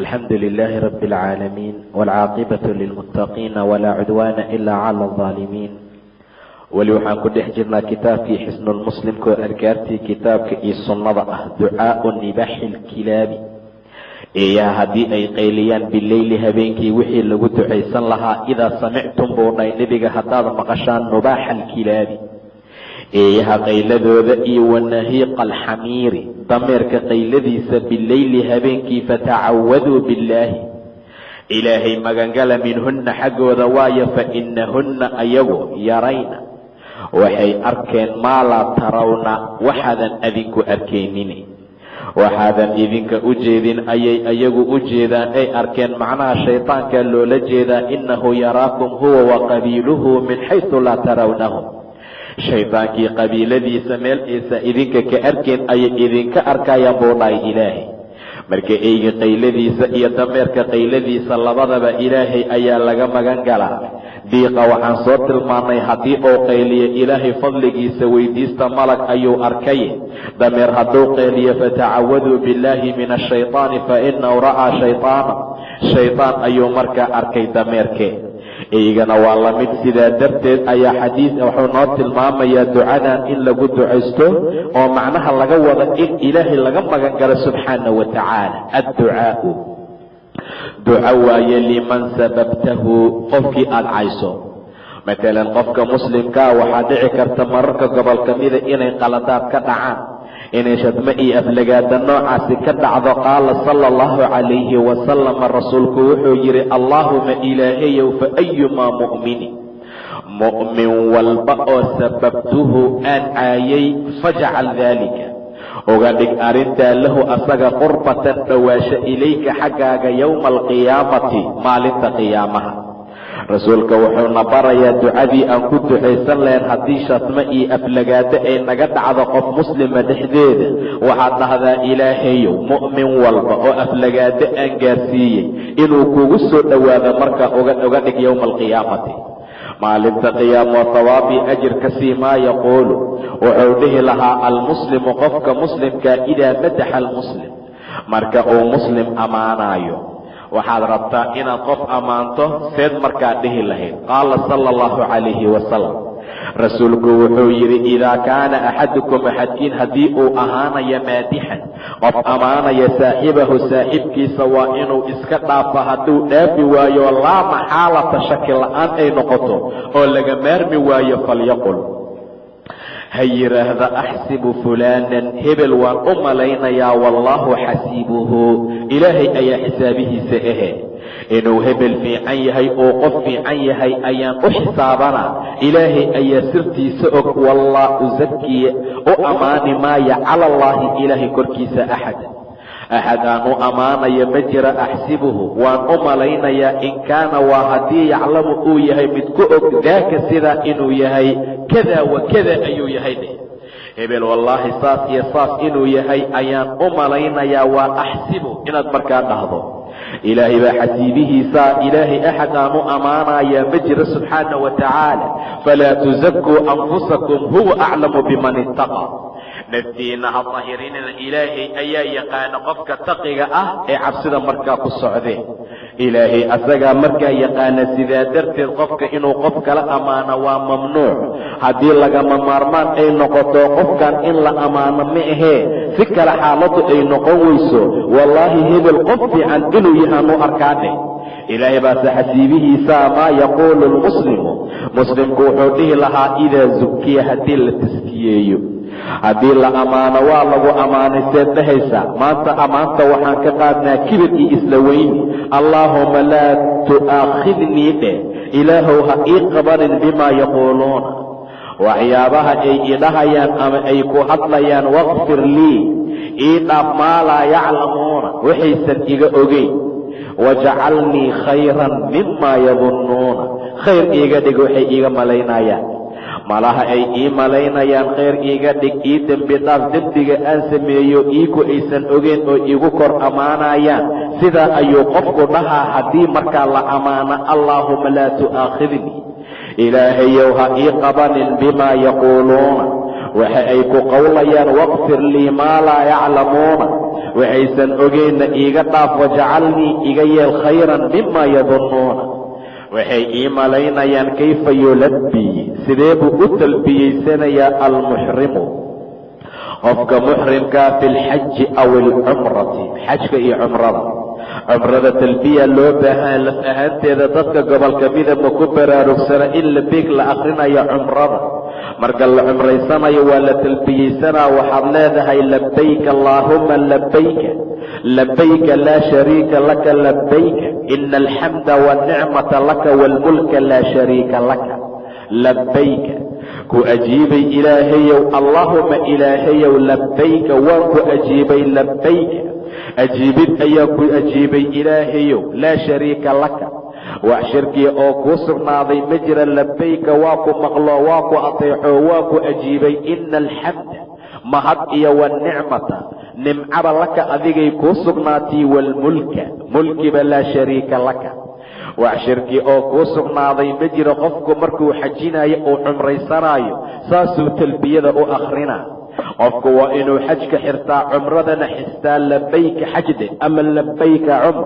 الحمد لله رب العالمين والعاaqبة للمتقين ولا cdوان إلا clى الظالمين weli waxaan ku dhex jirnaa kitaabkii xisnulmuslimka oo adkaartii kitaabka iyo sunnada ah ducaaءu nibaaxi اlkilaabi eeyaha haddii ay qayliyaan bileyli habeenkii wixii lagu ducaysan lahaa idaa samictum buu dhahay nebiga haddaad maqashaan nubaaxa alkilaabi eeyaha qayladooda iyo wanahiiqa alxamiiri dameerka qayladiisa bileyli habeenkii fatacawaduu billaahi. Ilaahay magangala minhunna xaggooda waayo fa inahunna ayagu yarayna. Waxay arkeen maa laa tarawna waxaadan adinku arkaynin waxaadan idinka u jeedin ayay ayagu u jeedaan ay arkeen macnaha shaydaanka loola jeedaa innahu yaraakum huwa wa qabiiluhu min xaysu laa tarawnahum shaydaankii qabiiladiisa meel aysa idinka ka arkeen ayay idinka arkayaan buu dhahay ilaahay. Marka eyga qayladiisa iyo dameerka qayladiisa labadaba ilaahay ayaa laga magan galaa diiqa waxaan soo tilmaannay haddii uu qayliyo ilaahay fadligiisa weydiista malag ayuu arkay. Dameer hadduu qayliyo fatacawaduu billaahi min ashaytaani fa inahu ra'aa shaytaana. Shaydaan ayuu markaa arkay dameerke eygana waa la mid. Sidaa darteed ayaa xadiis wuxuu noo tilmaamayaa ducadan in lagu ducaysto oo macnaha laga wada in ilaahay laga magan galo subxaana wa tacaala adducaau. Duco waaye liman sababtahu qofkii aada cayso. Matalan qofka muslimkaa waxaa dhici karta mararka gobol ka mida inay qaladaad ka dhacaan inay shadmo iyo aflagaada noocaasi ka dhacdo qaala sala allahu calayhi wasalama rasuulku wuxuu yidhi allaahuma ilaahayow fa ayumaa mu'mini? Mu'min walba oo sababtuhu aan caayay fajcal daalika. Uga dhig arrintaa lahu asaga qurbatan dhowaasho ilayka xaggaaga yowma alqiyaamati maalinta qiyaamaha rasuulka wuxuuna barayaa ducadii aan ku ducaysan lahayn haddii shatmo iyo aflagaado ay naga dhacdo qof muslima dhexdeeda. Waxaad dhahdaa ilaahayow mu'min walba oo aflagaado aan gaarsiiyey inuu kugu soo dhowaado markaa uga dhig yowma alqiyaamati maalinta qiyaamo hawaabii ajir ka sii maa yaquulu. Wuxuu dhihi lahaa almuslimu qofka muslimkaa idaa madaxa almuslim. Marka uu muslim ammaanaayo waxaad rabtaa inaad qof ammaanto seed markaa dhihi lahayd. Qaala sala allahu calayhi wasalam rasuulku wuxuu yidhi idaa kaana axadukum axadkiin haddii uu ahaanaya maadixan qof ammaanaya saaxibahu saaxibkiisa waa inuu iska dhaafo hadduu dhaafi waayo laa maxaalata shaki la'aan ay noqoto oo laga maarmi waayo falyaqul ha yidhaahda axsibu fulaanan hebel waan u malaynayaa wallaahu xasiibuhu. Ilaahay ayaa xisaabihiisa ahe. Inuu hebel fiican yahay oo qof fiican yahay ayaan u xisaabanaa ilaahay ayaa sirtiisa og wallah usakiya u ammaani maaya cala allaahi ilaahay korkiisa axada axad aan u ammaanaya ma jira axsibuhu waan u malaynayaa in kaana waa haddii yaclamu uu yahay mid ku og daaka sidaa inuu yahay kada wa kada ayuu yahay hebel wallaahi saas iyo saas inuu yahay ayaan u malaynayaa waa axsibu inaad markaa dhahdo ilaahay baa xasiibihiisaa ilaahay axad aan u ammaanayaa ma jiro subxaana wa tacaala falaa tusakuu anfusakum huwa aclamu biman ittaqa naftiinna ha dahirinina ilaahay ayaa yaqaana qofka taqiga ah ee cabsida markaa ku socdee ilaahay asagaa markaa yaqaana sidaa darteed qofka inuu qof kala ammaano waa mamnuuc. Haddii lagama maarmaan ay noqoto qofkan in la ammaano ma ahee si kale xaaladdu ay noqon weyso. Wallaahi hebel qof fiican inuu yahaanu arkaa dheh ilaahay baase xasiibihiisaa maa yaquulu lmuslimu muslimku wuxuu dhihi lahaa idaa zukiya haddii la taskiyeeyo haddii la ammaano waa lagu ammaanay seed dhahaysaa maanta ammaanta waxaan ka qaadnaa kibir iyo isla weyni allaahuma laa tu'aakhidnii dheh. Ilaahow ha ii qabanin bimaa yaquuluuna waxyaabaha ay idhahayaan ama ay ku hadlayaan waqfir lii. Ii dhaaf maa yaclamuuna waxaysan iga ogeyn. Wajcalnii khayran mima yadunnuuna khayr iiga dhig waxay iiga malaynayaan malaha ay ii malaynayaan khayr iiga dhig ii dembi dhaaf dembiga aan sameeyo iigu aysan ogeen oo iigu kor ammaanayaan sidaa ayuu qofku dhahaa haddii markaa la ammaano allaahuma laa tu'aakhidnii ilaahayow ha ii qabanin bimaa yaquuluuna. Waxa ay ku qowlayaan waqfir lii maa laa yaclamuuna. Waxaysan ogeynna iiga dhaaf wajacalnii iga yeel khayran mima yadunnuuna waxay ii malaynayaan kayfa yulabbii sidee buu u talbiyeysanayaa almuxrimu qofka muxrimkaa fi lxaji aw alcumrati xajka iyo cumrada. Cumrada talbiya loo baahan laf ahaanteeda dadka gobolka midaba ku baraarugsana in labeeg la akrinayo cumrada marka la cumraysanayo waa la talbiyeysanaa. Waxaad leedahay labayka allaahuma labayka labayka laa shariika laka labayka ina alxamda wanicmata laka waalmulka laa shariika laka. Labayka ku ajiibay ilaahayow allaahuma ilaahayow labayka waan ku ajiibay labayka ajiibid ayaa ku ajiibay ilaahayow laa shariika laka wax shirkiya oo kuu sugnaaday ma jira labayka waa ku maqlo waa ku ateexo waa ku ajiibay. Ina alxamda mahad iyo wanicmata nimcaba laka adigay kuu sugnaatay waalmulka mulkiba laa shariika laka. Wax shirki oo kuu sugnaaday ma jiro qofku markuu xajinayo uu cumraysanaayo saasuu talbiyada u akrinaa qofku waa inuu xajka xirtaa cumradana xistaa labayka xajde ama labayka cumr.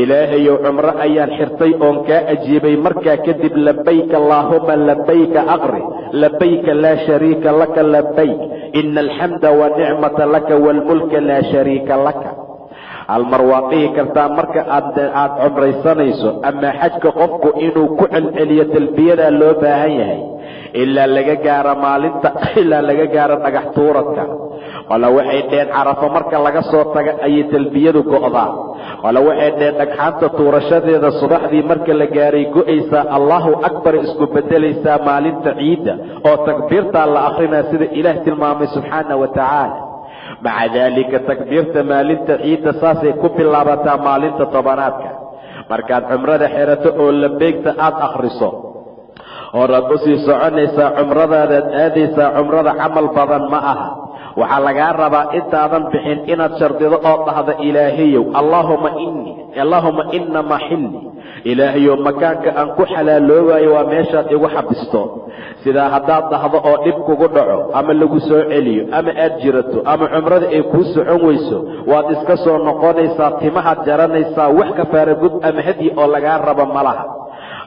Ilaahayow cumro ayaan xirtay oon kaa ajiibay markaa kadib labayka allaahuma labayka aqri labayka laa shariika laka labayk ina alxamda wanicmata laka waalmulka laa shariika laka. Halmar waad dhihi kartaa marka aad cumraysanayso ama xajka qofku inuu ku celceliyo talbiyadaa loo baahan yahay ilaa laga gaaro maalinta ilaa laga gaaro dhagax tuuradka qole waxay dheen carafo marka laga soo taga ayay talbiyadu go'daa. Qole waxay dheen dhagxaanta tuurashadeeda subaxdii marka la gaaray go'aysaa allahu akbar isku beddelaysaa maalinta ciidda oo takbiirtaa la akrinaa sida ilaah tilmaamay subxaana wa tacaala maca daalika takbiirta maalinta ciidda saasay ku bilaabataa maalinta tobanaadka. Markaad cumrada xerato oo labeegta aad akhriso horaad u sii soconaysaa cumradaadaad aadaysaa cumrada camal badan ma aha. Waxaa lagaa rabaa intaadan bixin inaad shardido oo dhahda ilaahayow allaahuma innii allaahuma ina maxilli ilaahayow makaanka aan ku xalaaloobayo waa meeshaad igu xabisto. Sidaa haddaad dhahdo oo dhib kugu dhaco ama lagu soo celiyo ama aad jirato ama cumrada ay kuu socon weyso waad iska soo noqonaysaa timahaad jaranaysaa wax kafaara gud ama hadyi oo lagaa rabo ma laha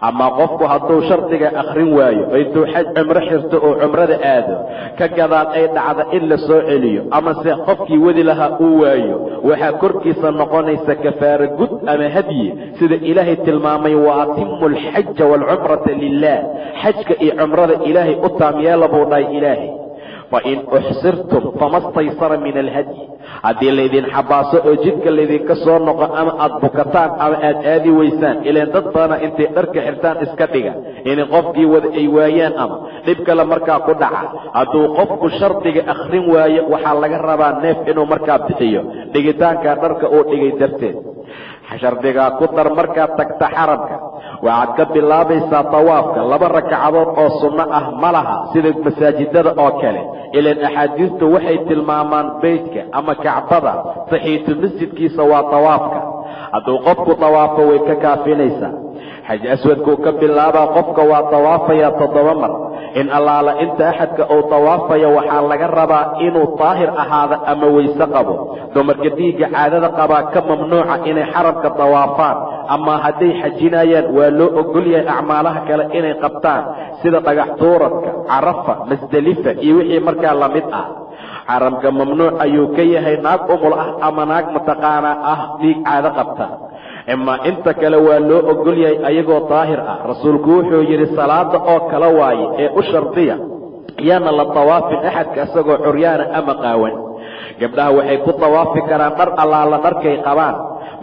ama qofku hadduu shardiga akhrin waayo intuu xaj cumro xirto oo cumrada aado ka gadaal ay dhacda in la soo celiyo ama se qofkii wadi lahaa uu waayo waxaa korkiisa noqonaysa kafaara gud ama hadyi sida ilaahay tilmaamay wa atimu alxaja waalcumrata lilah xajka iyo cumrada ilaahay u taam yeela buu dhahay ilaahay fain uxsirtum fama staysara min alhadyi haddii laydin xabaaso oo jidka laydinka soo noqo ama aad bukataan ama aad aadi weysaan ilaan dad badana intay dharka xirtaan iska dhiga. Inay qofkii wada ay waayaan ama dhib kale markaa ku dhaca. Hadduu qofku shardiga akhrin waayo waxaa laga rabaa neef inuu markaa bixiyo. Dhigitaankaa dharka uu dhigay darteed. Shardigaa ku dar markaad tagta xaramka waxaad ka bilaabaysaa tawaafka laba ragcadood oo sunno ah ma laha sida masaajidada oo kale. Ilaan axaadiistu waxay tilmaamaan beytka ama kacbada saxiitu masjidkiisa waa tawaafka. Hadduu qofku tawaafo way ka kaafinaysaa. Xaj aswadkuu ka bilaabaa qofka waa tawaafayaa toddoba mar in allaala inta axadka uu tawaafaya waxaa laga rabaa inuu daahir ahaado ama weyse qabo. Dumarka dhiigga caadada qabaa ka mamnuuca inay xaramka tawaafaan ama hadday xajinayaan waa loo ogol yahay acmaalaha kale inay qabtaan sida dhagax tuuradka carafa masdelifa iyo wixii markaa la mid ah. Xaramka mamnuuc ayuu ka yahay naag umul ah ama naag mataqaanaa ah dhiig caado qabta imaa inta kale waa loo ogol yahay ayagoo daahir ah. Rasuulku wuxuu yidhi salaada oo kala waaye ee u shardiya yaana la tawaafin axadka isagoo curyaana ama qaawan. Gabdhaha waxay ku tawaafi karaan dhar allaala dharkay qabaan.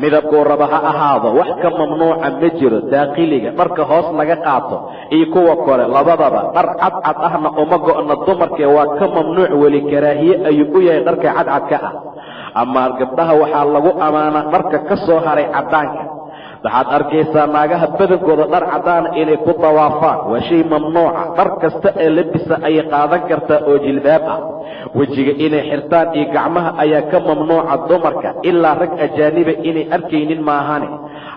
Midabkuu raba ha ahaado wax ka mamnuuca ma jiro daaqiliga dharka hoos laga qaato iyo kuwa kore labadaba dhar cadcad ahna uma go'na dumarkee waa ka mamnuuc weli karaahiye ayuu u yahay dharka cadcadka ah amaa gabdhaha waxaa lagu ammaanaa dharka ka soo haray caddaanka. Waxaad arkaysaa naagaha badankooda dhar caddaana inay ku dawaafaan. Waa shay mamnuuca dhar kasta ee labisa ayay qaadan kartaa oo jilbaab ah. Wejiga inay xirtaan iyo gacmaha ayaa ka mamnuuca dumarka. Ilaa rag ajaaniba inay arkaynin maahane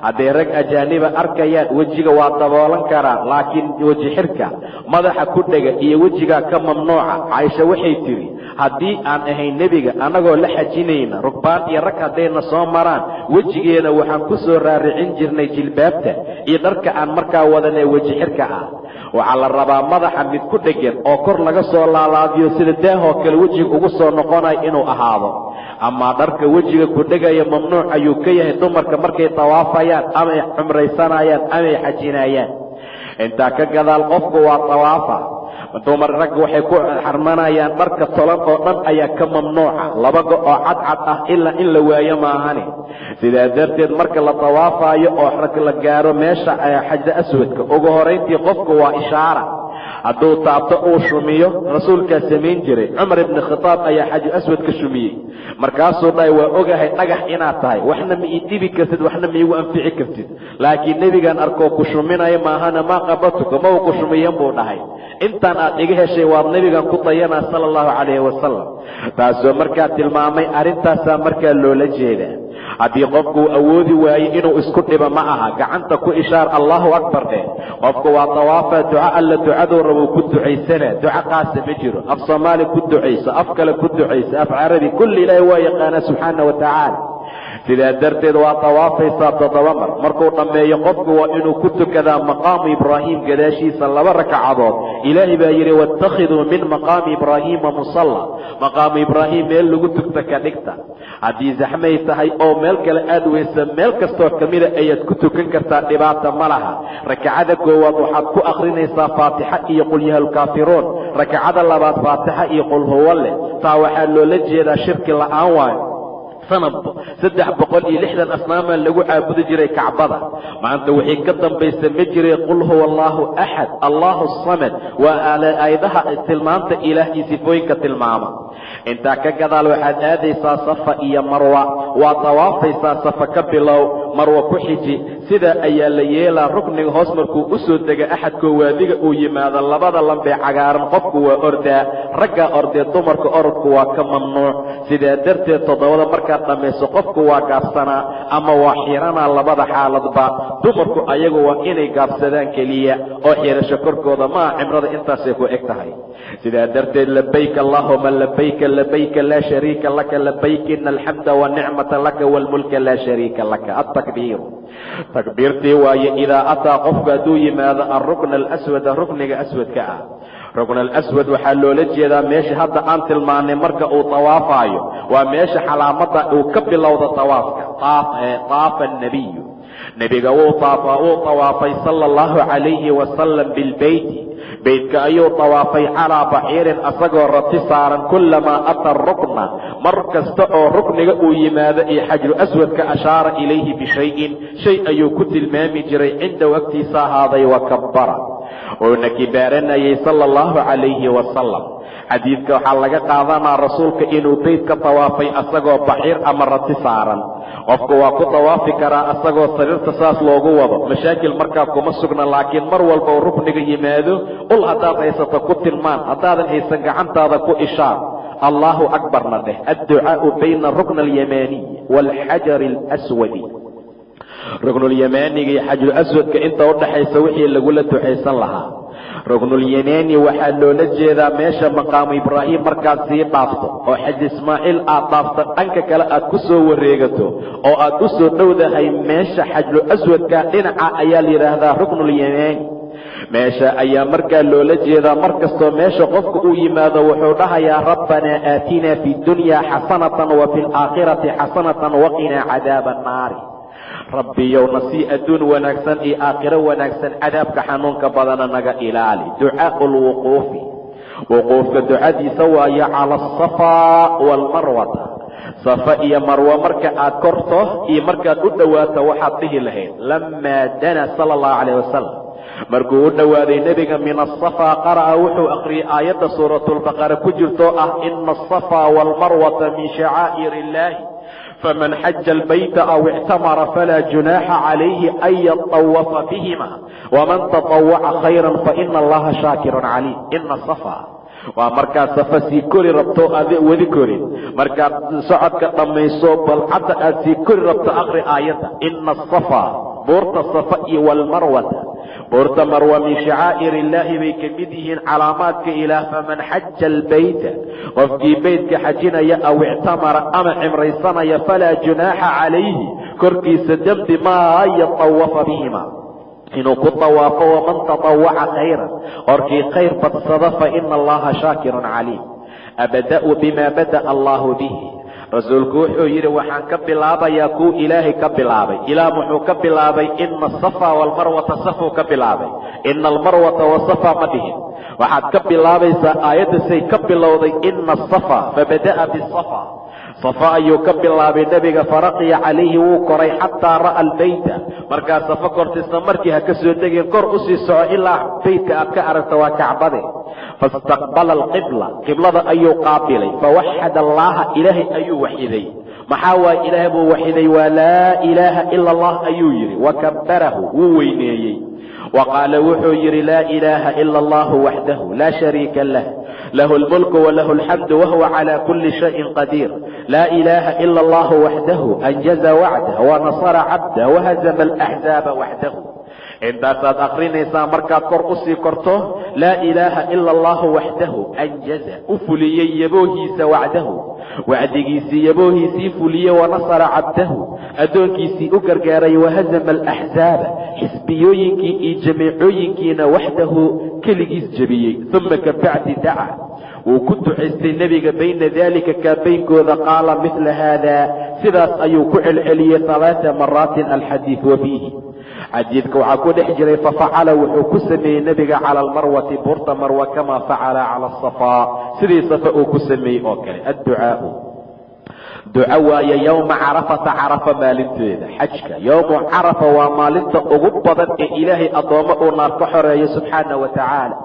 hadday rag ajaaniba arkayaan wejiga waa daboolan karaan. Laakiin weji xirka madaxa ku dhega iyo wejigaa ka mamnuuca caaisha waxay tidhi haddii aan ahayn nebiga annagoo la xajinayna rugbaan iyo rag haddayna soo maraan wejigeena waxaan ku soo raaricin jirnay jilbaabta iyo dharka aan markaa wadanee weji xirka ah. Waxaa la rabaa madaxa mid ku dheggan oo kor laga soo laalaadiyo sida daahoo kale wejiga ugu soo noqonayo inuu ahaado. Amaa dharka wejiga ku dhegaya mamnuuc ayuu ka yahay dumarka markay tawaafayaan amay cumraysanayaan amay xajinayaan. Intaa ka gadaal qofku waa tawaafa dumar rag waxay ku xarmanayaan dharka tolan oo dhan ayaa ka mamnuuca. Laba go oo cadcad ah ilaa in la waayo maahane sidaa darteed marka la tawaafaayo oo rag la gaaro meesha xajda aswadka ugu horayntii qofku waa ishaara. Hadduu taabto uu shumiyo rasuulkaa samayn jiray. Cumar ibni khitaab ayaa xaju aswad ka shumiyey. Markaasuu dhahay waa ogahay dhagax inaad tahay. Waxna ma ii dhibi kartid waxna ma iigu anfici kartid. Laakiin nebigaan arkoo ku shuminayo maahana maa qabatuka ma u ku shumiyan buu dhahay intaan aad iga heshay waad nebigan ku dayanaa sala allahu calayhi wasalam taasoo markaa tilmaamay arrintaasaa markaa loola jeedaa. Haddii qofku uu awoodi waaye inuu isku dhibo ma aha. Gacanta ku ishaar allahu akbar dheh qofku waa tawaafaa duco alla ducaduu rabuu ku ducaysanaa duco qaasa ma jiro. Af soomaali ku ducayso af kale ku ducayso. Af carabi kulli ilaahi waa yaqaanaa subxaana wa tacaala sidaa darteed waa tawaafaysaa toddoba mar. Markuu dhammeeyo qofku waa inuu ku tukadaa maqaamu ibraahim gadaashiisa laba rakacadood ilaahay baa yidhi waatakhiduu min maqaami ibraahiima musalla. Maqaamu ibraahim meel lagu tugta ka dhigta. Haddii zaxmay tahay oo meel kale aad weysa meel kastoo ka mida ayaad ku tukan kartaa dhibaata ma laha. Rakacada koowaad waxaad ku akhrinaysaa faatixa iyo qulyahalkaafiruun rakacada labaad faatixa iyo qul huwa leh. Taa waxaa loola jeedaa shirki la'aan waayo sanad saddex boqol iyo lixdan asnaamaa lagu caabudi jiray kacbada. Maanta wixii ka dambaysa ma jiray qul huwa allaahu axad allaahu samad waa aayadaha tilmaanta ilaah iyo sifooyinka tilmaama. Intaa ka gadaal waxaad aadaysaa safa iyo marwa waa tawaafaysaa safa ka bilow marwa ku xiji sidaa ayaa la yeelaa rukniga hoos markuu u soo dega axadkoo waadiga uu yimaado labada lambee cagaaran qofku waa ordaa raggaa ordee dumarka orodku waa ka mamnuuc sidaa darteed toddobada markaad dhammayso qofku waa gaabsanaa ama waa xiranaa labada xaaladba dumarku ayagu waa inay gaabsadaan keliya oo xirasho korkooda maa cimrada intaasay ku eg tahay. Sidaa darteed labayk allaahuma labayka labayka laa shariika laka labayk ina alxamda wanicmata laka waalmulka laa shariika laka. Altakbiiru takbiirtii waaye idaa ataa qofku hadduu yimaado alrukna alaswada rukniga aswadka ah rukn alaswad waxaa loola jeedaa meesha hadda aan tilmaanay marka uu tawaafaayo waa meesha xalaamada uu ka bilowda tawaafka taafa annabiyu. Nebiga wuu tawaafay sala allahu calayhi wasalam bilbeyti beytka ayuu tawaafay calaa baxiirin asagoo rati saaran kullamaa ata rukna. Mar kasta oo rukniga uu yimaado iyo xajru aswadka ashaara ilayhi bishayin shay ayuu ku tilmaami jiray cindahu agtiisa ahaaday wa kabbara uuna kibaaranayay sala allahu calayhi wasalam xadiidka waxaa laga qaadanaa rasuulka inuu beyt ka tawaafay asagoo baxiir ama rati saaran. Qofku waa ku tawaafi karaa asagoo sariirta saas loogu wado. Mashaakil markaa kuma sugna laakiin mar walba uu rukniga yimaado ul haddaad haysato ku tilmaan haddaadan haysan gacantaada ku ishaar allaahu akbarna dheh. Adducaau bayna rukna alyamaaniy waalxajari alaswadi ruknulyamaaniga iyo xajru aswadka inta udhaxaysa wixii lagula duxaysan lahaa. Ruknulyamaani waxaa loola jeedaa meesha maqaamu ibraahim markaad sii dhaafto oo xaj ismaaciil aad dhaafto dhanka kale aad ku soo wareegato oo aad u soo dhowdahay meesha xajru aswadka dhinaca ayaa la yidhaahdaa ruknulyamaani meesha ayaa markaa loola jeedaa mar kastoo meesha qofka uu yimaado wuxuu dhahayaa rabbanaa aatinaa fi dunya xasanatan wa fi alaakhirati xasanatan waqinaa cadaaba annaari rabbiyow nasii adduun wanaagsan iyo aakhiro wanaagsan cadaabka xanuunka badana naga ilaali. Ducaau lwuquufi wuquufka ducadiisa waayo cala asafaa waalmarwata safa iyo marwo marka aad korto iyo markaad u dhowaato waxaad dhihi lahayd lamaa dana sala allahu calayh wasalam markuu u dhowaaday nebiga min asafaa qara'a wuxuu akhriyey aayadda suuratulbaqara ku jirtoo ah ina asafaa waalmarwata min shacaa'ir illaahi faman xaja albayta aw ictamara falaa junaaxa calayhi an yatawafa bihima waman tatawaca khayran faina allaha shaakirun caliim ina safa waa markaad safa sii kori rabto ade wadi korin markaad socodka dhammayso balcadda aad sii kori rabto aqri aayadda ina asafa buurta safa iyo walmarwata buurta marwa min shacaa'ir illaahi bay ka mid yihiin calaamaadka ilaah faman xaja albayta qofkii beytka xajinaya aw ictamara ama cimraysanaya falaa junaaxa calayhi korkiisa dembi maa yatawafa bihima. Inuu ku tawaafo waman tatawaca khayran qorkii khayr badsada faina allaha shaakirun caliim. Abada'u bada'a allahu bihi rasuulku wuxuu yidhi waxaan ka bilaabayaa kuu ilaahay ka bilaabay. Ilaah muxuu ka bilaabay ina asafa walmarwata safuu ka bilaabay. Ina almarwata wasafa ma dhihin. Waxaad ka bilaabaysaa aayadda say ka bilowday ina asafa fabada'a bisafa safa ayuu ka bilaabay nebiga faraqiya calayhi wuu koray xataa ra'a albeyta markaa safa kortiisna markii ha ka soo degeen kor u sii soco ilaa beytka aad ka aragta waa kacbade faistaqbala alqibla qiblada ayuu qaabilay fawaxad allaaha ilaahay ayuu waxiday maxaa waaye ilaah buu waxiday waa laa ilaaha ila allah ayuu yidhi wakabarahu wuu weyneeyey wa qaala wuxuu yidhi laa ilaaha ila allahu waxdahu laa shariika lah lahu lmulku walahu alxamdu wahuwa calaa kulli shayin qadiir laa ilaaha ila allahu waxdahu anjaza wacdah wanasara cabdah wahazama alaxzaaba waxdahu intaasaad akrinaysaa markaad kor u sii korto laa ilaaha ila allahu waxdahu anjaza u fuliyey yaboohiisa wacdahu. Wacdigiisii yaboohiisii fuliyey wanasara cabdahu. Addoonkiisii u gargaaray wahazama alaxzaaba xisbiyooyinkii iyo jamiicooyinkiina waxdahu keligiis jebiyey uma kabacdi daca wuu ku ducaystay nebiga bayna daalika kaabaynkooda qaala midla haada sidaas ayuu ku celceliyey alaaa maraatin alxadiid wa fiihi xadiidka waxaa ku dhex jiray fafacala wuxuu ku sameeyey nebiga cala almarwati buurta marwa kamaa facala cala asafaa sidii safa uu ku sameeyey oo kale adducaau duco waaye yowma carafata carafa maalinteeda xajka. Yowmu carafa waa maalinta ugu badan ee ilaahay addoommo uu naar ka xoreeyo subxaana wa tacaala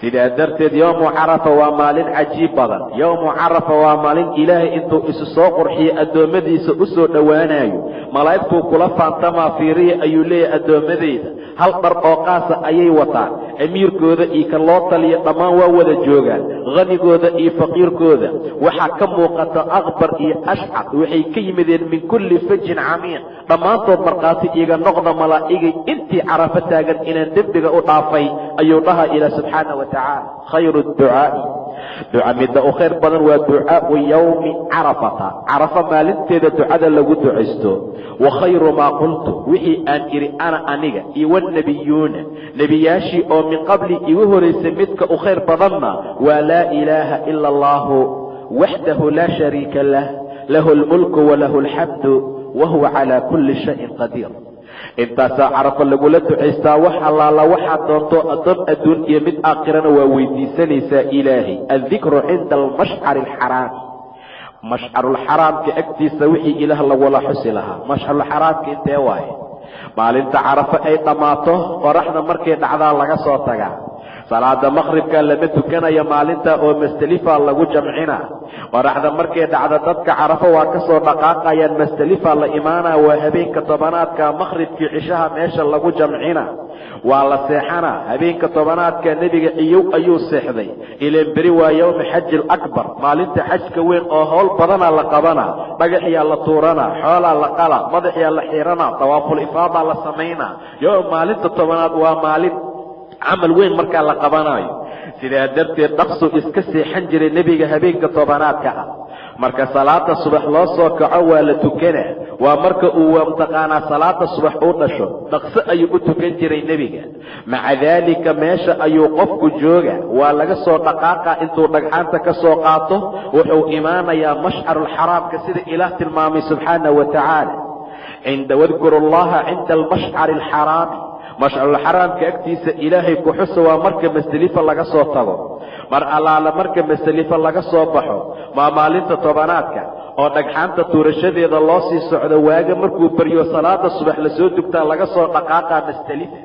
sidaa darteed yowmu carafa waa maalin cajiib badan. Yowmu carafa waa maalin ilaahay intuu isu soo qurxiyo addoommadiisa u soo dhowaanayo malaa'igtuu kula faantamaa fiiriya ayuu leeyahay addoommadeyda hal dhar oo qaasa ayay wataan. Amiirkooda iyo ka loo taliya dhammaan waa wada joogaan. Hanigooda iyo faqiirkooda. Waxaa ka muuqata akbar iyo ashcar waxay ka yimideen min kulli fajin camiiq. Dhammaantood markhaati iiga noqda malaa'igay intii carafo taagan inaan dembiga u dhaafay ayuu dhaha ilaa subxaana wa tacaala khayru ducaa'i duca midda u khayr badan waa ducaau yowmi carafata carafa maalinteeda ducada lagu ducaysto wa khayru maa qultu wixii aan idhi ana aniga iyo wannebiyuuna nebiyaashii oo min qabli igu horaysay midka u khayr badanna waa laa ilaaha ila allaahu waxdahu laa shariika lah lahu almulku walahu alxamdu wa huwa calaa kulli shayin qadiir intaasaa carafo lagula ducaystaa wax allaala waxaad doonto addoon adduun iyo mid aakhirana waa weydiisanaysaa ilaahay. Addikru cinda almashcari alxaraami mashcarulxaraamka agtiisa wixii ilaah lagula xusi lahaa. Mashcarulxaraamka intee waaye? Maalinta carafo ay dhammaato qoraxda markay dhacdaa laga soo tagaa salaada maqhribka lama tukanayo maalinta oo mastelifa lagu jamcina. Qoraxda markay dhacda dadka carafo waa ka soo dhaqaaqayaan mastelifa la imaanaa waa habeenka tobanaadka maqhribkii cishaha meesha lagu jamcina. Waa la seexana habeenka tobanaadka nebiga ciyow ayuu seexday. Ileen beri waa yowmi xaji alakbar maalinta xajka weyn oo howl badanaa la qabana dhagaxyaa la tuurana xoolaa la qala madaxyaa la xiirana dawaaful ifaadaa la samayna yo maalinta tobanaad waa maalin camal weyn markaa la qabanaayo sidaa darteed dhaqsu iska seexan jiray nebiga habeenka tobanaadka ah. Marka salaada subax loo soo kaco waa la tukana. Waa marka uu mataqaanaa salaada subax uu dhasho. Dhaqso ayuu u tukan jiray nebiga. Maca daalika meesha ayuu qofku jooga. Waa laga soo dhaqaaqa intuu dhagxaanta ka soo qaato. Wuxuu imaanayaa mashcarulxaraamka sida ilaah tilmaamay subxaana wa tacaala. Cinda wadkuru allaha cinda almashcari alxaraami mashcarulxaraamka agtiisa ilaahay ku xusa waa marka masdelifa laga soo tago. Mar allaala marka masdelifa laga soo baxo maa maalinta tobanaadka oo dhagxaanta tuurashadeeda loo sii socdo waaga markuu baryo salaada subax la soo dugtaa laga soo dhaqaaqaa masdelifa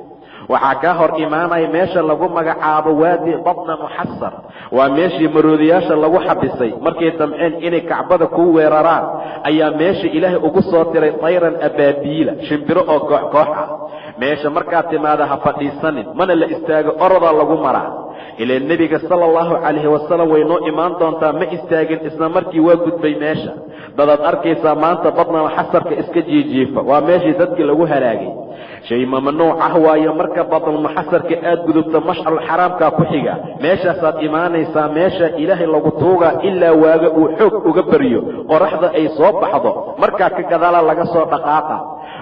waxaa kaa hor imaanaya meesha lagu magacaabo waadi badna muxasar waa meeshii maroodiyaasha lagu xabisay. Markay damceen inay kacbada ku weeraraan ayaa meesha ilaahay ugu soo diray tayran abaabiila shimbiro oo koox koox ah meesha markaad timaada ha fadhiisanin mana la istaago orodaa lagu maraa ilaa nebiga sala allahu calayhi wasalam way noo imaan doontaa ma istaagin isla markii waa gudbay meesha. Dadaad arkaysaa maanta badnama xasarka iska jiijiifa. Waa meeshii dadkii lagu halaagay. Shay mamnuuc ah waayo marka badalmuxasarka aad gudubto mashcarul xaraamkaa ku xiga. Meeshaasaad imaanaysaa meesha ilaahay lagu tuugaa ilaa waaga uu xoog uga baryo qoraxda ay soo baxdo. Markaa ka gadaala laga soo dhaqaaqa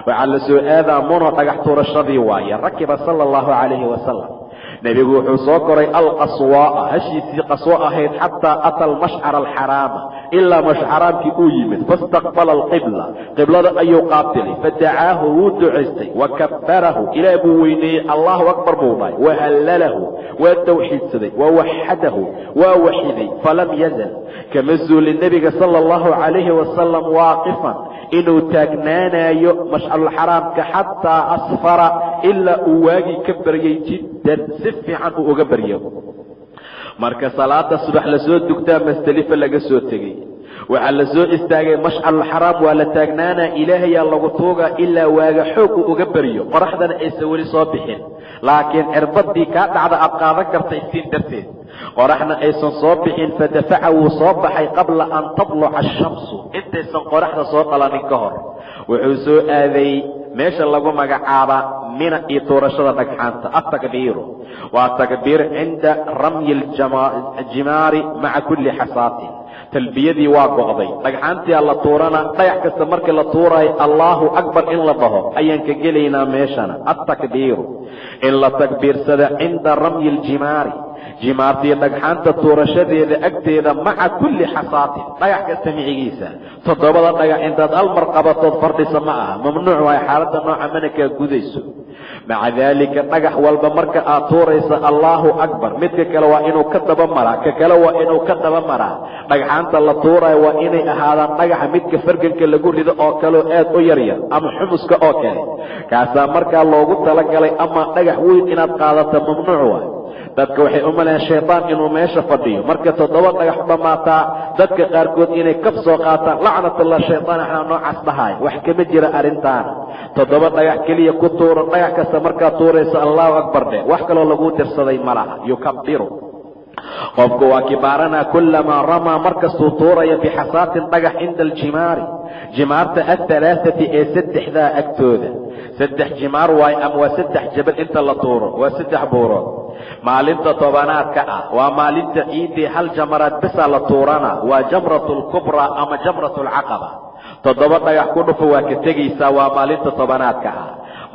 waxaa la soo aadaa muno dhagax tuurashadii waaye rakiba sala allahu calayhi wasalam nebigu wuxuu soo koray alqaswaa'a hashiisii qaswo ahayd xataa ata almashcara alxaraama ilaa mashxaraamkii uu yimid faistaqbala alqibla. Qiblada ayuu qaabilay fadacaahu wuu ducaystay wa kabbarahu ilaah buu weyneeyey allahu akbar buu dhahay wahallalahu waa tawxiidsaday wa waxadahu waa waxiday falam yazal. Kama zuulin nebiga sala allahu calayhi wasalam waaqifan inuu taagnaanayo mashcalulxaraamka xataa asfara ilaa uu waagii ka baryay jiddan si fiican uu uga baryo marka salaada subax la soo dugtaa masdelifa laga soo tegey waxaa la soo istaagay mashcalulxaraam waa la taagnaanaa ilaahayaa lagu tuugaa ilaa waaga xoog uu uga baryo qoraxdana aysan weli soo bixin. Laakiin cirbadii kaa dhacda aad qaadan karta iftiin darteed qoraxna aysan soo bixin fadafaca wuu soo baxay qabla an tadluca ashamsu intaysan qoraxda ssoo dhalanin ka hor. Wuxuu soo aaday meesha lagu magacaaba mina iyo tuurashada dhagxaanta altakbiiru waa takbiir cinda ramyi aljimaari maca kulli xasaatin talbiyadii waa go'day. Dhagxaantii la tuurana dhagax kasta markii la tuuraayo allaahu akbar in la dhaho ayaan ka gelaynaa meeshana. Altakbiiru in la takbiirsada cinda ramyi aljimaari jimaartii dhagxaanta tuurashadeeda agteeda maca kulli xasaatin dhagax kasta micigiisa. Toddobada dhagax intaad almar qabatood fardhisa ma aha. Mamnuuc waayo xaaladda nooca mana kaa gudayso. Maca daalika dhagax walba marka aad tuuraysa allaahu akbar. Midka kale waa inuu ka daba maraa. Ka kale waa inuu ka daba maraa. Dhagxaanta la tuuraayo waa inay ahaadaan dhagaxa midka farganka lagu rido oo kaleo aad u yaryar ama xumuska oo kale. Kaasaa markaa loogu talagalay ama dhagax weyn inaad qaadato mamnuuc waay dadka waxay u malayaan shaydaan inuu meesha fadhiyo. Marka toddoba dhagax dhammaataa dadka qaarkood inay kaf soo qaataan lacnatullah shaydaan axnaa noocaas dhahaaya wax kama jira arrintaana toddoba dhagax keliya ku tuuro dhagax kasta markaad tuuraysa allahu akbar dheh wax kaloo laguu dirsaday ma laha yukabiru qofku waa kibaaranaa kullamaa ramaa markastuu tuuraya bixasaatin dhagax cinda aljimaari. Jimaarta alhalaaati ee saddexdaa agtooda. Saddex jimaar waayo ama waa saddex jabal inta la tuuro. Waa saddex buurood. Maalinta tobanaadka ah waa maalinta ciiddii hal jamaraad besaa la tuurana. Waa jamratu alkubraa ama jamratu alcaqaba toddoba dhagax ku dhufo waa ka tegaysaa waa maalinta tobanaadka ah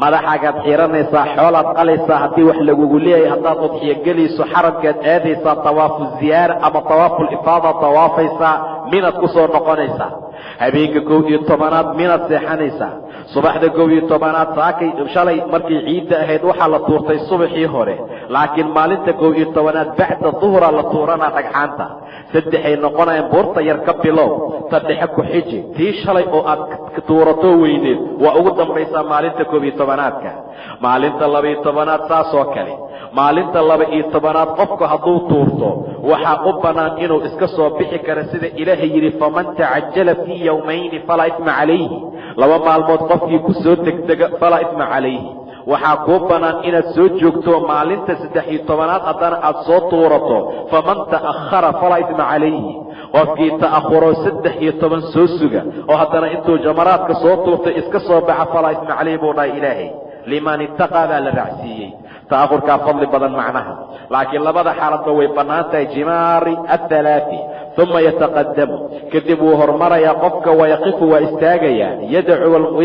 madaxaagaad xiiranaysaa xoolaad qalaysaa haddii wax lagugu leeyahay haddaad udxiyo gelayso xaramkaad aadaysaa tawaafu ziyaara ama tawaafu lifaada tawaafaysaa minaad ku soo noqonaysaa habeenka kow iyo tobanaad minaad seexanaysaa subaxda kow iyo tobanaad saakay shalay markay ciidda ahayd waxaa la tuurtay subaxii hore. Laakiin maalinta kow iyo tobanaad bacda duhura la tuuranaa dhagxaanta. Saddexay noqonayaan buurta yar ka bilow. Ta dhexe ku xiji. Tii shalay oo aad tuuratoo weyneed. Waa ugu dambaysaa maalinta koob iyo tobanaadka. Maalinta laba-iyo tobanaad saasoo kale maalinta laba-iyo tobanaad qofku hadduu tuurto waxaa u bannaan inuu iska soo bixi karo sida ilaahay yidhi faman tacajala fii yowmayni falaa isma calayhi. Laba maalmood qofkii ku soo degdega falaa isma calayhi. Waxaa kuu bannaan inaad soo joogto maalinta saddex iyo tobanaad haddana aad soo tuurato faman ta'akhara falaa isma calayhi. Qofkii ta'ahuroo saddex iyo toban soo suga oo haddana intuu jamaraadka soo tuurtay iska soo baxa falaa isma calayhi buu dhahay ilaahay. Liman ittaqaa baa la raacsiiyey ta'ahurkaa fadli badan macnaha laakiin labada xaaladba way bannaan tahay jimaari athalaati uma yataqadamu kadib wuu hormarayaa qofka wayaqifu waa istaagayaa yadacu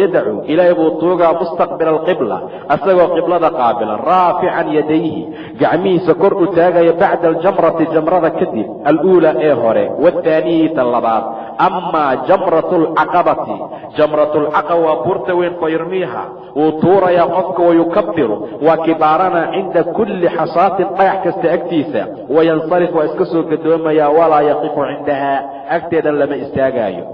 ilaahay buu tuugaa mustaqbila alqibla asagoo qiblada qaabila raafican yadayhi gacmihiisa kor u taagaya bacda aljamrati jamrada kadib aluulaa ee hore waathaaniyata labaad amaa jamratu alcaqabati jamratu alcaqaba waa buurta weyn fayurmiiha wuu tuurayaa qofka wayukabiru waa kibaaranaa cinda kulli xasaatin dhagax kasta agtiisa wayansarif waa iska soo gadoomayaa walaa yaqifu cindahaa agteedan lama istaagaayo.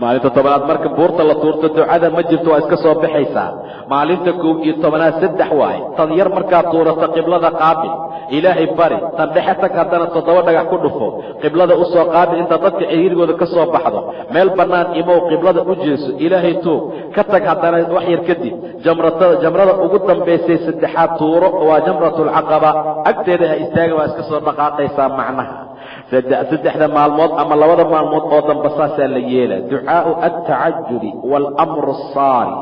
Maalinta tobanaad marka buurta la tuurto ducada ma jirto waa iska soo baxaysaa maalinta koob iyo tobanaad saddex waaye tan yar markaad tuurato qiblada qaabil. Ilaahay bari tan dhexe tag haddana toddoba dhagax ku dhufo. Qiblada u soo qaabil intaad dadka ciriirigooda ka soo baxdo. Meel bannaan imow qiblada u jeeso. Ilaahay tuug ka tag haddana wax yar kadib. Jamrada ugu dambaysay saddexaad tuuro waa jamratulcaqaba agteeda ha istaaga waa iska soo dhaqaaqaysaa macnaha saddexda maalmood ama labada maalmood oo damba saasaa la yeela ducaau altacajuli waalamru asaari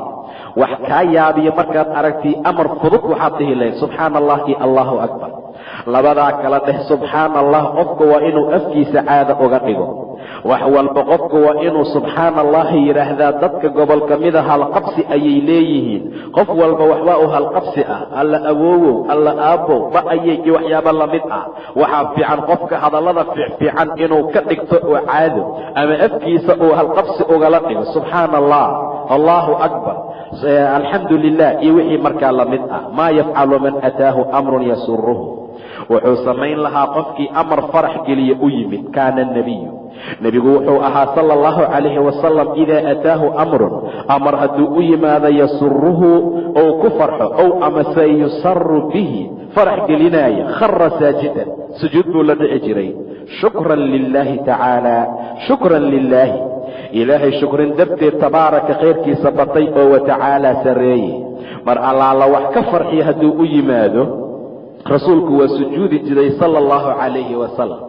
wax kaa yaabiya markaad aragtii amar fudud waxaad dhihi lahayd subxaana allah iyo allahu akbar. Labadaa kala dheh subxaana allah qofka waa inuu afkiisa caada uga dhigo. Wax walba qofku waa inuu subxaana allahi yidhaahdaa dadka gobol ka mida halqabsi ayay leeyihiin. Qof walba waxbaa u halqabsi ah alla awoowow alla aabbow ba ayay iyo waxyaaba la mid ah. Waxaa fiican qofka hadallada fiicfiican inuu ka dhigto oo caado ama afkiisa uu halqabsi ugala dhigo subxaana allah allahu akbar alxamdu lilah iyo wixii markaa la mid ah. Maa yafcalu man ataahu amrun yasuruhu. Wuxuu samayn lahaa qofkii amar farax geliya u yimid kaana nebiyu nebigu wuxuu ahaa sala allahu calayhi wasalam idaa ataahu amrun. Amar hadduu u yimaado yasuruhu ou ku farxo ow amase yusaru bihi farax gelinaaya khara saajidan. Sujuud buu la dhici jiray. Shukran lilaahi tacaala shukran lilaahi ilaahay shukrin darteed tabaaraka khayrkiisa batay oo watacaalaa sarreeye mar allaala wax ka farxiya hadduu u yimaado rasuulku waa sujuudi jiray sala allahu calayhi wasalam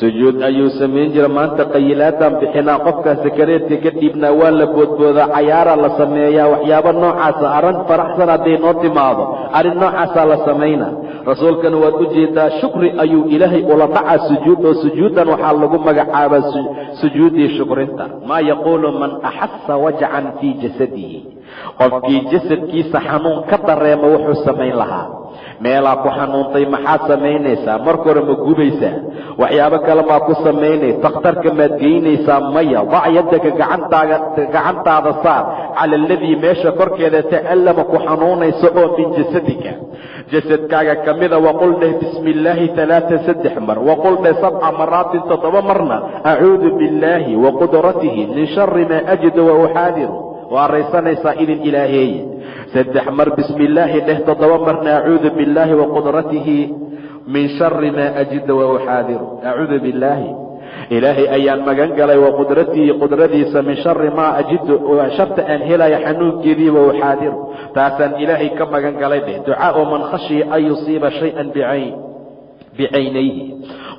sujuud ayuu samayn jira maanta qayilaadaan bixinaa qofkaa sakareedka ka dhiibnaa waa la boodboodaa. Cayaaraa la sameeyaa waxyaabo noocaasa arrin faraxsan hadday noo timaado. Arrin noocaasaa la samaynaa rasuulkana waad u jeedaa shukri ayuu ilaahay ula dhacaa sujuud oo sujuuddan waxaa lagu magacaabaa sujuuddii shukrinta. Maa yaquulu man axasa wajacan fii jasadihi qofkii jasadkiisa xanuun ka dareema wuxuu samayn lahaa. Meelaa ku xanuuntay maxaad samaynaysaa? Marka hore ma gubaysaa. Waxyaabo kale maa ku samaynay. Takhtarka maad geynaysaa? Maya. Dac gacantaaga gacantaada saar. Cala aladii meesha korkeeda ta'allama ku xanuunaysa oo min jasadika. Jasadkaaga ka mida waqul dheh bismi illaahi alaaa saddex mar. Waqul dheh sabca maraatin toddoba marna acuudu billaahi wa qudratihi min shari maa ajidu wa uxaadiru waa raysanaysaa idin ilaaheeye saddex mar bismi illaahi dheh toddoba marna acuudu billaahi wa min shari maa ajida wa uxaadiru acuudu billaahi. Ilaahay ayaan magan galay wa qudratihi qudradiisa min shari maa ajidu sharta aan helaya xanuunkeedii wa taasaan ilaahay ka magan galay dheh. Ducaau man khashiya an yusiiba shayan bicayn bicaynayhi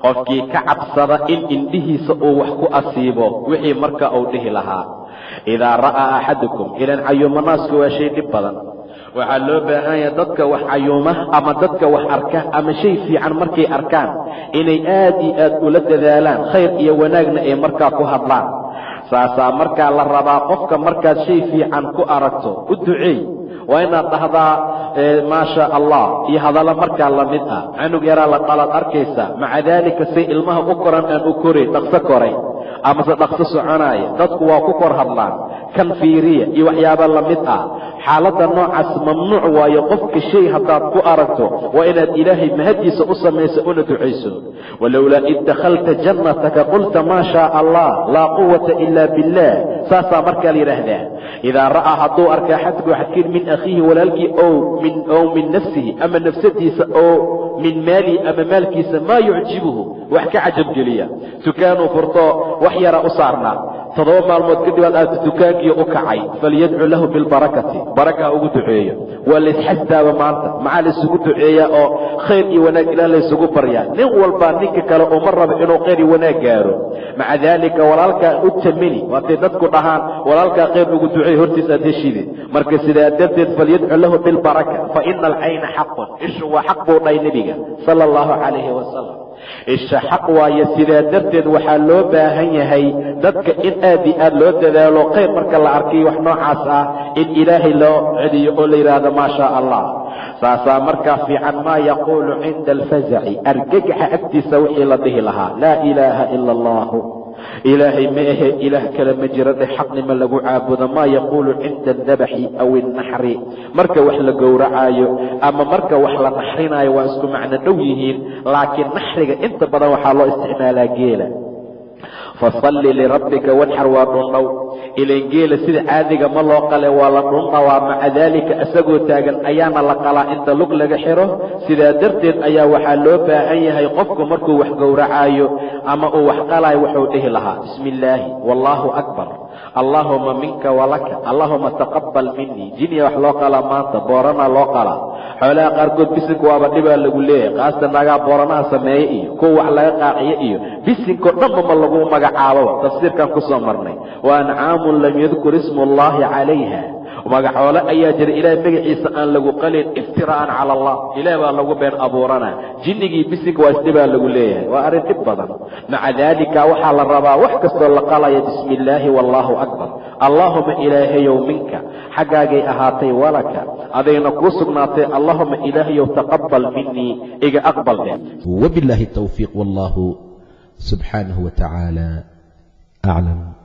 qofkii ka cabsada in indhihiisa uu wax ku asiibo wixii marka uu dhihi lahaa. Idaa ra'aa axadukum ilan cayuumanaasku waa shay dhib badan. Waxaa loo baahan yaha dadka wax cayuuma ama dadka wax arka ama shay fiican markay arkaan inay aad iyo aad ula dadaalaan khayr iyo wanaagna ay markaa ku hadlaan. Saasaa markaa la rabaa qofka markaad shay fiican ku aragto u duceey waa inaad dhahdaa maasha allah iyo hadallo markaa la mid ah. Canug yaraa la dhalaad arkaysa maca daalika say ilmaha u koran aan u koray dhaqso koray amase dhaqso soconaaya dadku waa ku kor hadlaan. Kan fiiriya iyo waxyaaba la mid ah. Xaaladda noocaas mamnuuc waayo qofka shay haddaad ku aragto waa inaad ilaahay mahadiisa u samayso una ducayso. Walowlaa id dakhalta jannataka qulta maa shaa allah laa quwata ila billah. Saasaa markaa la yidhaahdaa. Idaa ra'aa hadduu arka axadku xadkiin min akhiihi walaalkii ow min nafsihi ama nafsadiisa oo min maalihi ama maalkiisa maa yucjibuhu. Wax ka cajabgeliya dukaanuu furto wax yara u saarnaa. Toddoba maalmood kadib aad aagto dukaankii u kacay. Falyadcu lahu bilbarakati. Baraka ugu duceeyo. Waa laysxasdaaba maanta. Maxaa laysugu duceeyaa oo khayr iyo wanaag ilaah laysugu baryaa? Nin walbaa ninka kale uma rabo inuu khayr iyo wanaag gaaro. Maca daalika walaalkaa u tamini. Waatay dadku dhahaan walaalkaa khayr ugu duceey hortiis aad heshide marka sidaa darteed falyadcu lahu bilbaraka. Fa ina alcayna xaqun. Ishu waa xaq buu dhahay nebiga sala allahu calayhi wasalam isha xaq waaye sidaa darteed waxaa loo baahan yahay dadka in aad i aad loo dadaalo khayr marka la arkay wax noocaas ah in ilaahay loo celiyo oo la yidhaahdo maa shaa allah saasaa markaa fiican maa yaquulu cinda alfazaci argagaxa agtiisa wixii la dhihi lahaa laa ilaaha ila allahu ilaahay ma ahe ilaah kale ma jira dheh xaqnima lagu caabudo maa yaquulu cinda aldabaxi aw alnaxri marka wax la gowracaayo ama marka wax la naxrinaayo waa isku macno dhow yihiin laakiin naxriga inta badan waxaa loo isticmaalaa geela fasalli lirabbika wadxar waa dhundhow ilan geela sida caadiga ma loo qale waa la dhundhawaa maca daalika isagoo taagan ayaana la qalaa inta lug laga xidho sidaa darteed ayaa waxaa loo baahan yahay qofku markuu wax gowracaayo ama uu wax qalaayo wuxuu dhihi lahaa bismi illaahi wallaahu akbar allaahuma minka walaka allaahuma taqabbal minii jiniya wax loo qalaa maanta booranaa loo qalaa xoolaha qaarkood bisinka waaba dhibaa lagu leeyahay qaasta nagaa booranaha sameeye iyo kuwa wax laga qaaciyo iyo bisinkao dhanba ma lagu magacaababa tafsiirkan ku soo marnay. Wa ancaamun lam yadkur ismu allaahi calayha magaxoole ayaa jira. Ilaahay magaciisa aan lagu qalin iftira'an cala allah. Ilaah baa lagu been abuurana. Jinnigii bisinka waa isdhibaa lagu leeyahay. Waa arrin dhib badan. Maca daalika waxaa la rabaa wax kastoo la qalaya bismi illaahi wallaahu akbar. Allaahuma ilaahayow minka. Xaggaagay ahaatay walaka. Adayna kuu sugnaatay allahuma ilaahayow taqabal minii iga aqbal dheh. Wbilaahi towfiiq wallahu subxaanahu wa tacaala aclam